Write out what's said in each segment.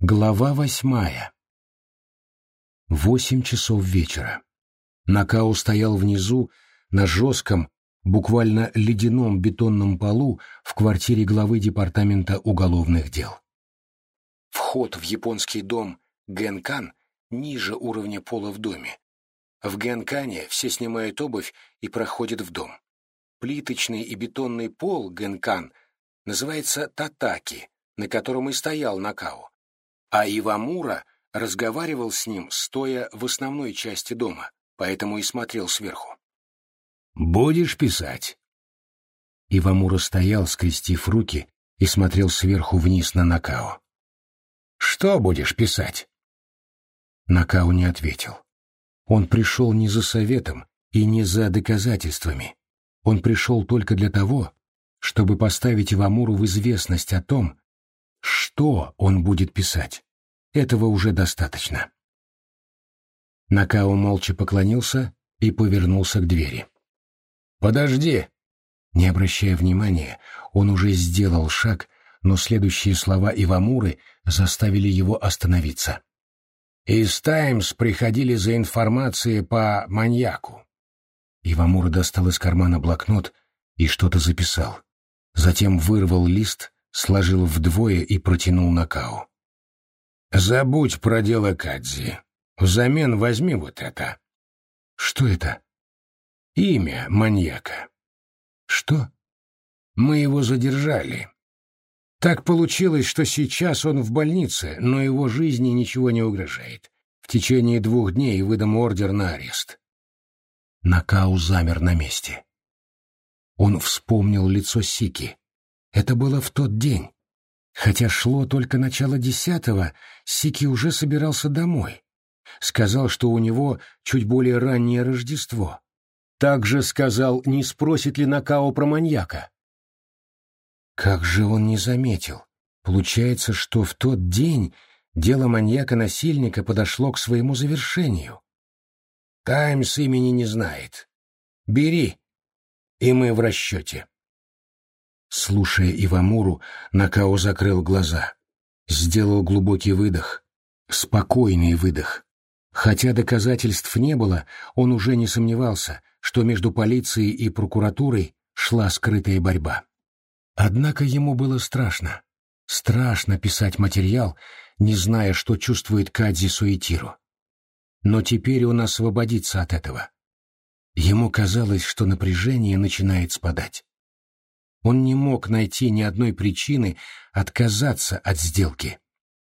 Глава восьмая. Восемь часов вечера. Накао стоял внизу, на жестком, буквально ледяном бетонном полу в квартире главы департамента уголовных дел. Вход в японский дом Генкан ниже уровня пола в доме. В Генкане все снимают обувь и проходят в дом. Плиточный и бетонный пол Генкан называется татаки, на котором и стоял Накао а Ивамура разговаривал с ним, стоя в основной части дома, поэтому и смотрел сверху. «Будешь писать?» Ивамура стоял, скрестив руки, и смотрел сверху вниз на Накао. «Что будешь писать?» Накао не ответил. Он пришел не за советом и не за доказательствами. Он пришел только для того, чтобы поставить Ивамуру в известность о том, что он будет писать. Этого уже достаточно. Накао молча поклонился и повернулся к двери. «Подожди!» Не обращая внимания, он уже сделал шаг, но следующие слова Ивамуры заставили его остановиться. «Из «Таймс» приходили за информацией по маньяку». Ивамура достал из кармана блокнот и что-то записал. Затем вырвал лист, сложил вдвое и протянул Накао. «Забудь про дело Кадзи. Взамен возьми вот это». «Что это?» «Имя маньяка». «Что?» «Мы его задержали. Так получилось, что сейчас он в больнице, но его жизни ничего не угрожает. В течение двух дней выдам ордер на арест». Накау замер на месте. Он вспомнил лицо Сики. Это было в тот день. Хотя шло только начало десятого, Сики уже собирался домой. Сказал, что у него чуть более раннее Рождество. Также сказал, не спросит ли Накао про маньяка. Как же он не заметил? Получается, что в тот день дело маньяка-насильника подошло к своему завершению. Таймс имени не знает. Бери, и мы в расчете. Слушая Ивамуру, Накао закрыл глаза. Сделал глубокий выдох. Спокойный выдох. Хотя доказательств не было, он уже не сомневался, что между полицией и прокуратурой шла скрытая борьба. Однако ему было страшно. Страшно писать материал, не зная, что чувствует Кадзи Суэтиру. Но теперь он освободится от этого. Ему казалось, что напряжение начинает спадать. Он не мог найти ни одной причины отказаться от сделки.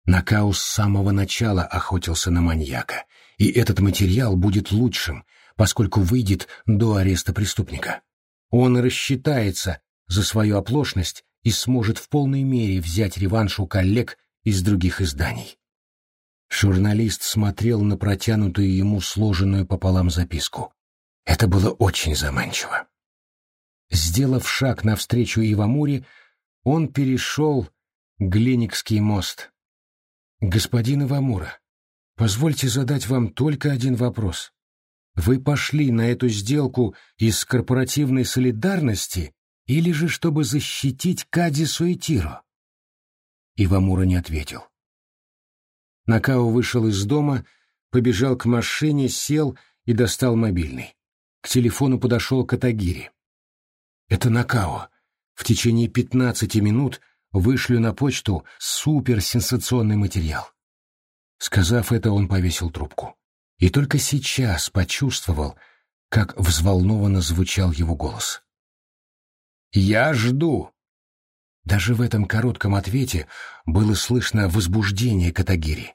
Накау с самого начала охотился на маньяка, и этот материал будет лучшим, поскольку выйдет до ареста преступника. Он рассчитается за свою оплошность и сможет в полной мере взять реванш у коллег из других изданий. Журналист смотрел на протянутую ему сложенную пополам записку. Это было очень заманчиво. Сделав шаг навстречу Ивамуре, он перешел Гленикский мост. «Господин Ивамура, позвольте задать вам только один вопрос. Вы пошли на эту сделку из корпоративной солидарности или же чтобы защитить Кади Суэтиро?» Ивамура не ответил. Накао вышел из дома, побежал к машине, сел и достал мобильный. К телефону подошел Катагири. Это Накао. В течение пятнадцати минут вышлю на почту суперсенсационный материал. Сказав это, он повесил трубку. И только сейчас почувствовал, как взволнованно звучал его голос. «Я жду!» Даже в этом коротком ответе было слышно возбуждение Катагири.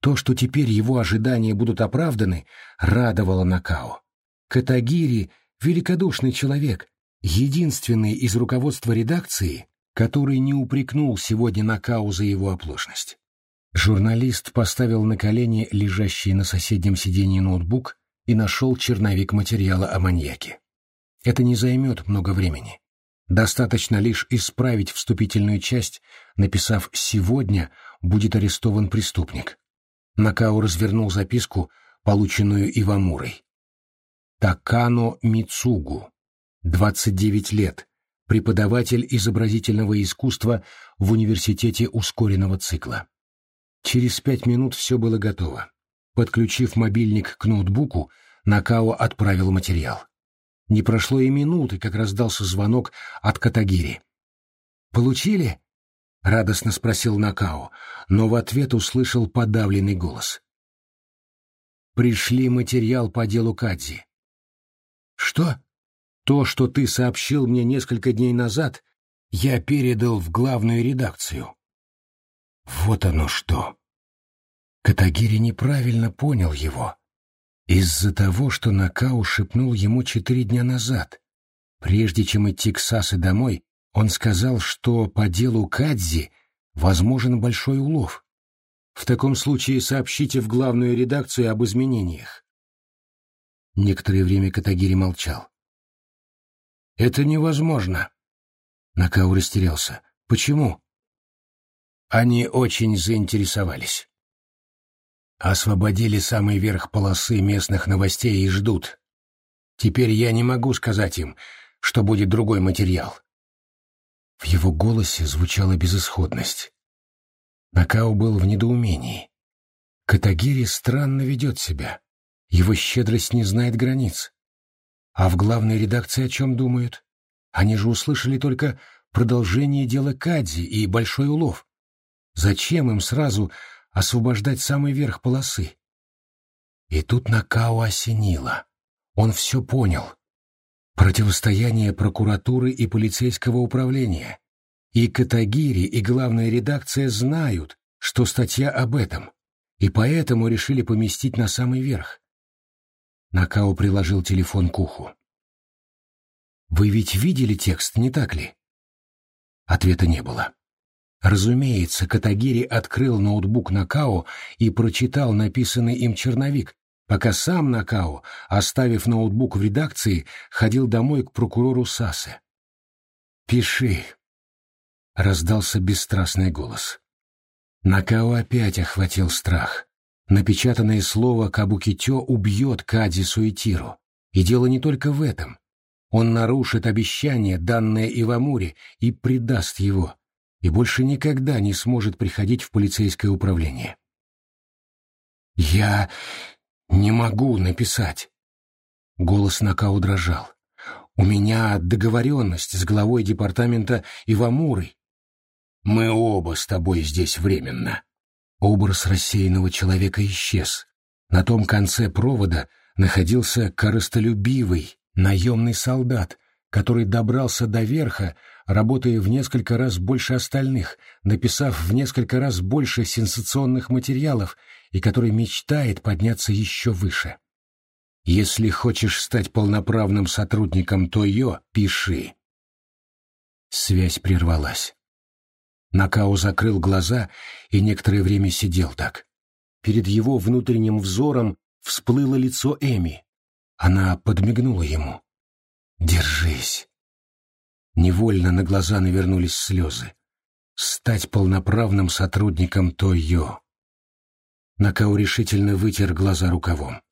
То, что теперь его ожидания будут оправданы, радовало Накао. Катагири — великодушный человек, единственный из руководства редакции, который не упрекнул сегодня Накау за его оплошность. Журналист поставил на колени лежащий на соседнем сиденье ноутбук и нашел черновик материала о маньяке. Это не займет много времени. Достаточно лишь исправить вступительную часть, написав «сегодня будет арестован преступник». Накао развернул записку, полученную Ивамурой. Такано Мицугу, 29 лет, преподаватель изобразительного искусства в университете ускоренного цикла. Через пять минут все было готово. Подключив мобильник к ноутбуку, Накао отправил материал. Не прошло и минуты, как раздался звонок от Катагири. «Получили?» — радостно спросил Накао, но в ответ услышал подавленный голос. «Пришли материал по делу Кадзи». «Что?» «То, что ты сообщил мне несколько дней назад, я передал в главную редакцию». «Вот оно что!» Катагири неправильно понял его. Из-за того, что Накау шепнул ему четыре дня назад. Прежде чем идти к Сасы домой, он сказал, что по делу Кадзи возможен большой улов. В таком случае сообщите в главную редакцию об изменениях. Некоторое время Катагири молчал. «Это невозможно». Накау растерялся. «Почему?» Они очень заинтересовались. Освободили самый верх полосы местных новостей и ждут. Теперь я не могу сказать им, что будет другой материал. В его голосе звучала безысходность. Накао был в недоумении. Катагири странно ведет себя. Его щедрость не знает границ. А в главной редакции о чем думают? Они же услышали только продолжение дела Кадзи и большой улов. Зачем им сразу освобождать самый верх полосы. И тут Накао осенило. Он все понял. Противостояние прокуратуры и полицейского управления. И Катагири, и главная редакция знают, что статья об этом, и поэтому решили поместить на самый верх. Накао приложил телефон к уху. «Вы ведь видели текст, не так ли?» Ответа не было. Разумеется, Катагири открыл ноутбук Накао и прочитал написанный им черновик, пока сам Накао, оставив ноутбук в редакции, ходил домой к прокурору Сасе. «Пиши», — раздался бесстрастный голос. Накао опять охватил страх. Напечатанное слово Кабукитё убьет Кади Суэтиру. И дело не только в этом. Он нарушит обещание, данное Ивамуре, и предаст его и больше никогда не сможет приходить в полицейское управление. «Я не могу написать». Голос Накау дрожал. «У меня договоренность с главой департамента Ивамурой. Мы оба с тобой здесь временно». Образ рассеянного человека исчез. На том конце провода находился корыстолюбивый, наемный солдат, который добрался до верха, работая в несколько раз больше остальных, написав в несколько раз больше сенсационных материалов и который мечтает подняться еще выше. Если хочешь стать полноправным сотрудником Тойо, пиши. Связь прервалась. Накао закрыл глаза и некоторое время сидел так. Перед его внутренним взором всплыло лицо Эми. Она подмигнула ему. «Держись!» Невольно на глаза навернулись слезы. Стать полноправным сотрудником Тойо. Накау решительно вытер глаза рукавом.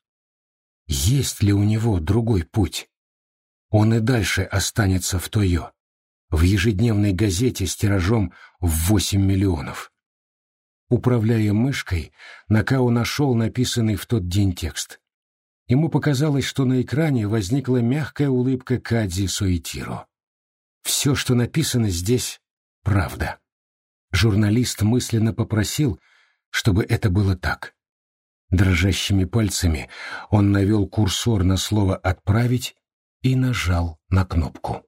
Есть ли у него другой путь? Он и дальше останется в Тойо, в ежедневной газете с тиражом в 8 миллионов. Управляя мышкой, Накао нашел написанный в тот день текст. Ему показалось, что на экране возникла мягкая улыбка Кадзи Суэтиро. Все, что написано здесь, правда. Журналист мысленно попросил, чтобы это было так. Дрожащими пальцами он навел курсор на слово «отправить» и нажал на кнопку.